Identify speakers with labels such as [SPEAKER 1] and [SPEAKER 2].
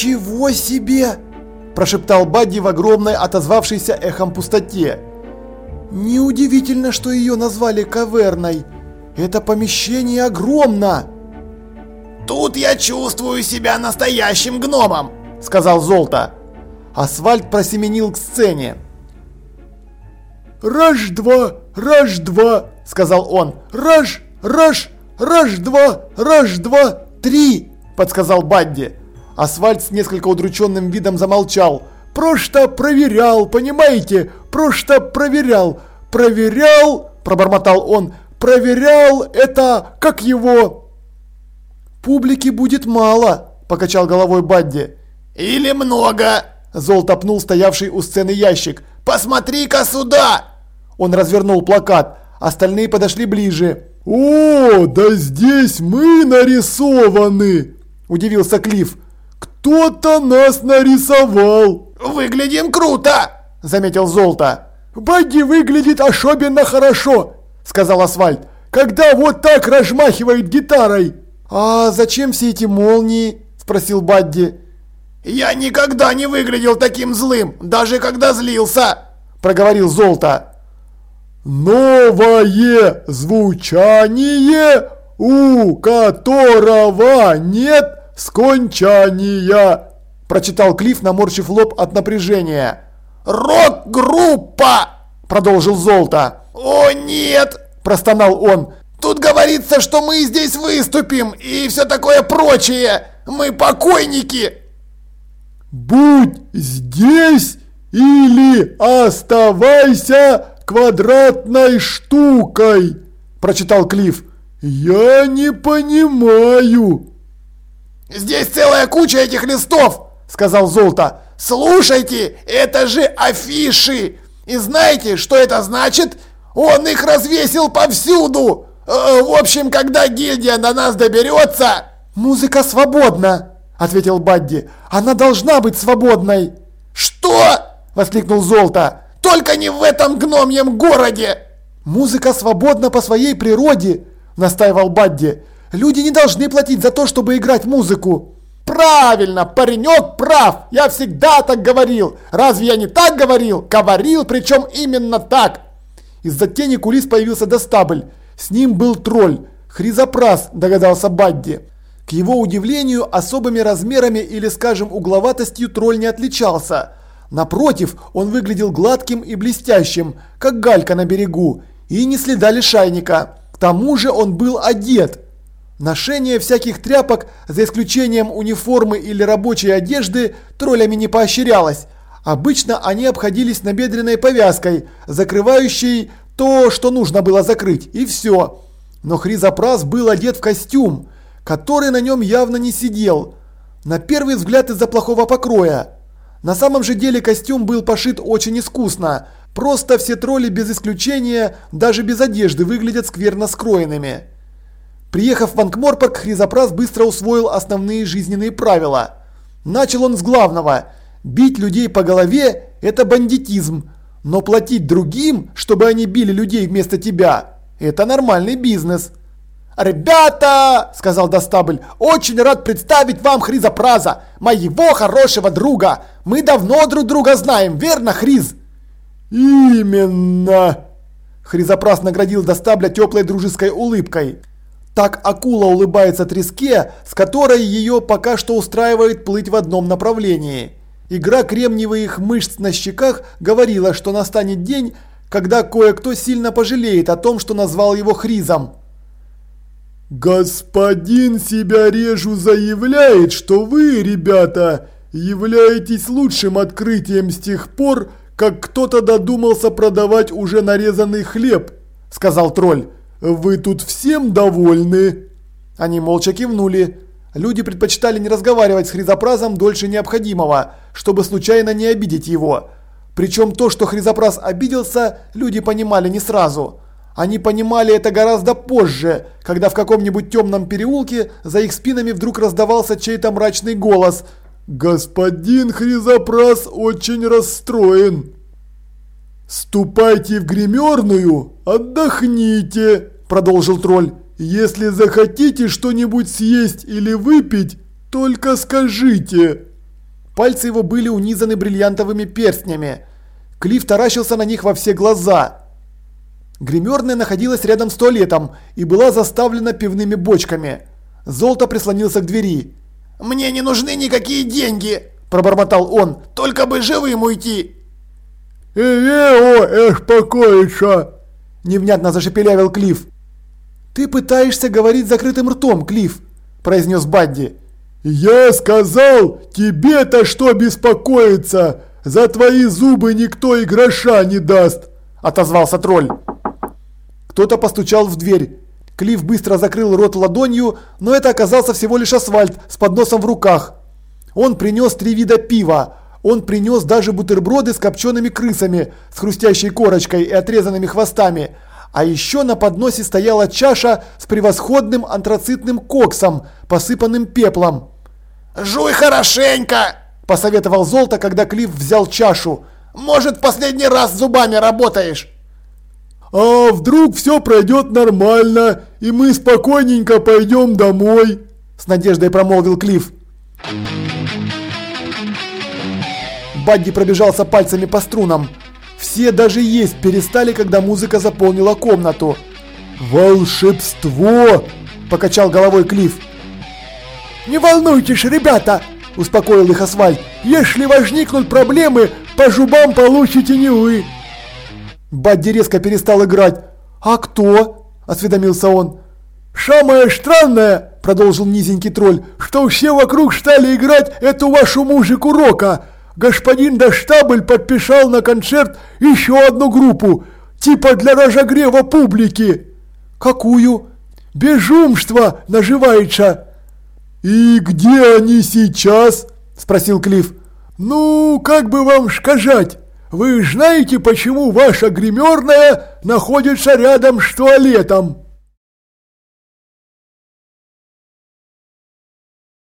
[SPEAKER 1] «Ничего себе!» – прошептал Бадди в огромной отозвавшейся эхом пустоте. «Неудивительно, что ее назвали каверной. Это помещение огромно!»
[SPEAKER 2] «Тут я чувствую себя настоящим гномом!» – сказал Золото.
[SPEAKER 1] Асфальт просеменил к сцене.
[SPEAKER 3] «Раж-два, раж-два!» – сказал он. «Раж, раж, раж-два, раж-два, три!»
[SPEAKER 1] – подсказал Бадди. Асфальт с несколько удрученным видом замолчал.
[SPEAKER 3] «Просто проверял, понимаете? Просто проверял, проверял!» – пробормотал он. «Проверял это, как его?»
[SPEAKER 1] «Публики будет мало», – покачал головой Бадди.
[SPEAKER 2] «Или много!»
[SPEAKER 1] – Зол топнул стоявший у сцены ящик.
[SPEAKER 2] «Посмотри-ка сюда!»
[SPEAKER 1] Он развернул плакат. Остальные подошли ближе.
[SPEAKER 3] «О, да здесь мы нарисованы!» – удивился Клифф. «Кто-то нас нарисовал!»
[SPEAKER 2] «Выглядим круто!» – заметил Золото.
[SPEAKER 3] «Багги выглядит особенно хорошо!» – сказал Асфальт. «Когда вот так размахивает гитарой!»
[SPEAKER 1] «А зачем все эти молнии?» – спросил Бадди.
[SPEAKER 2] «Я никогда не выглядел таким злым, даже когда злился!»
[SPEAKER 1] – проговорил Золото.
[SPEAKER 3] «Новое звучание, у которого нет скончания!» – прочитал Клифф, наморщив лоб от напряжения.
[SPEAKER 2] «Рок-группа!» – продолжил Золото. «О нет!» – простонал он. «Тут говорится, что мы здесь выступим и все такое прочее! Мы покойники!»
[SPEAKER 3] «Будь здесь или оставайся квадратной штукой!» – прочитал Клифф. «Я не понимаю!»
[SPEAKER 2] «Здесь целая куча этих листов!» – сказал Золото. «Слушайте, это же афиши! И знаете, что это значит? Он их развесил повсюду! Э, в общем, когда гильдия до нас доберется...»
[SPEAKER 1] «Музыка свободна!» – ответил Бадди. «Она должна быть свободной!»
[SPEAKER 2] «Что?» – воскликнул Золото. «Только не в этом гномьем городе!»
[SPEAKER 1] «Музыка свободна по своей природе!» – настаивал Бадди. «Люди не должны платить за то, чтобы играть музыку!»
[SPEAKER 2] «Правильно, паренек прав! Я всегда так говорил! Разве я не так говорил? Говорил, причем именно так!»
[SPEAKER 1] Из-за тени кулис появился Достабль. С ним был тролль. Хризопрас, догадался Бадди. К его удивлению, особыми размерами или, скажем, угловатостью тролль не отличался. Напротив, он выглядел гладким и блестящим, как галька на берегу, и не следа лишайника. К тому же он был одет. Ношение всяких тряпок, за исключением униформы или рабочей одежды, троллями не поощрялось. Обычно они обходились набедренной повязкой, закрывающей то, что нужно было закрыть, и все. Но Хризопрас был одет в костюм, который на нем явно не сидел. На первый взгляд из-за плохого покроя. На самом же деле костюм был пошит очень искусно. Просто все тролли без исключения, даже без одежды, выглядят скверно скроенными. Приехав в Анкморпорг, Хризопрас быстро усвоил основные жизненные правила. Начал он с главного. Бить людей по голове – это бандитизм. Но платить другим, чтобы они били людей вместо тебя – это нормальный бизнес.
[SPEAKER 2] «Ребята!» – сказал Достабль. «Очень рад представить вам Хризопраза, моего хорошего друга. Мы давно друг друга знаем, верно, Хриз?»
[SPEAKER 3] «Именно!»
[SPEAKER 1] Хризопрас наградил Достабля теплой дружеской улыбкой. Так акула улыбается треске, с которой ее пока что устраивает плыть в одном направлении. Игра кремниевых мышц на щеках говорила, что настанет день, когда кое-кто сильно пожалеет о том, что назвал его Хризом.
[SPEAKER 3] «Господин себя режу заявляет, что вы, ребята, являетесь лучшим открытием с тех пор, как кто-то додумался продавать уже нарезанный хлеб», – сказал тролль. «Вы тут всем довольны?»
[SPEAKER 1] Они молча кивнули. Люди предпочитали не разговаривать с Хризопразом дольше необходимого, чтобы случайно не обидеть его. Причем то, что Хризопраз обиделся, люди понимали не сразу. Они понимали это гораздо позже, когда в каком-нибудь темном переулке за их спинами вдруг раздавался чей-то мрачный голос
[SPEAKER 3] «Господин Хризопраз очень расстроен». «Ступайте в гримерную, отдохните», – продолжил тролль. «Если захотите что-нибудь съесть или выпить, только скажите».
[SPEAKER 1] Пальцы его были унизаны бриллиантовыми перстнями. Клифф таращился на них во все глаза. Гримерная находилась рядом с туалетом и была заставлена пивными бочками. Золото прислонился к двери.
[SPEAKER 2] «Мне не нужны никакие деньги!» – пробормотал он. «Только бы живым уйти!»
[SPEAKER 3] «Эвео, эх, покоится!»
[SPEAKER 1] – невнятно зашепелявил Клифф. «Ты пытаешься говорить закрытым ртом, Клифф!» – произнес Бадди.
[SPEAKER 3] «Я сказал, тебе-то что беспокоиться? За твои зубы никто и гроша не даст!»
[SPEAKER 1] – отозвался тролль. Кто-то постучал в дверь. Клифф быстро закрыл рот ладонью, но это оказался всего лишь асфальт с подносом в руках. Он принес три вида пива. Он принес даже бутерброды с копчеными крысами, с хрустящей корочкой и отрезанными хвостами. А еще на подносе стояла чаша с превосходным антрацитным коксом, посыпанным пеплом.
[SPEAKER 2] «Жуй хорошенько!» – посоветовал Золото, когда Клифф взял чашу. «Может, последний раз зубами работаешь?»
[SPEAKER 3] «А вдруг все пройдет нормально, и мы спокойненько пойдем домой?»
[SPEAKER 1] С надеждой промолвил Клифф. Бадди пробежался пальцами по струнам. Все даже есть перестали, когда музыка заполнила комнату.
[SPEAKER 3] «Волшебство!» – покачал головой Клифф.
[SPEAKER 1] «Не волнуйтесь, ребята!» – успокоил их Асфальт. «Если возникнут проблемы, по зубам получите не вы!» Бадди резко перестал играть. «А кто?» – осведомился он.
[SPEAKER 3] «Самое странное, – продолжил низенький тролль, – что все вокруг стали играть эту вашу музыку рока. Господин Даштабль подписал на концерт еще одну группу, типа для разогрева публики».
[SPEAKER 1] «Какую?»
[SPEAKER 3] «Безумство наживается». «И где они сейчас?» – спросил Клифф. «Ну, как бы вам сказать?» Вы знаете, почему ваша гримерная находится рядом с туалетом?»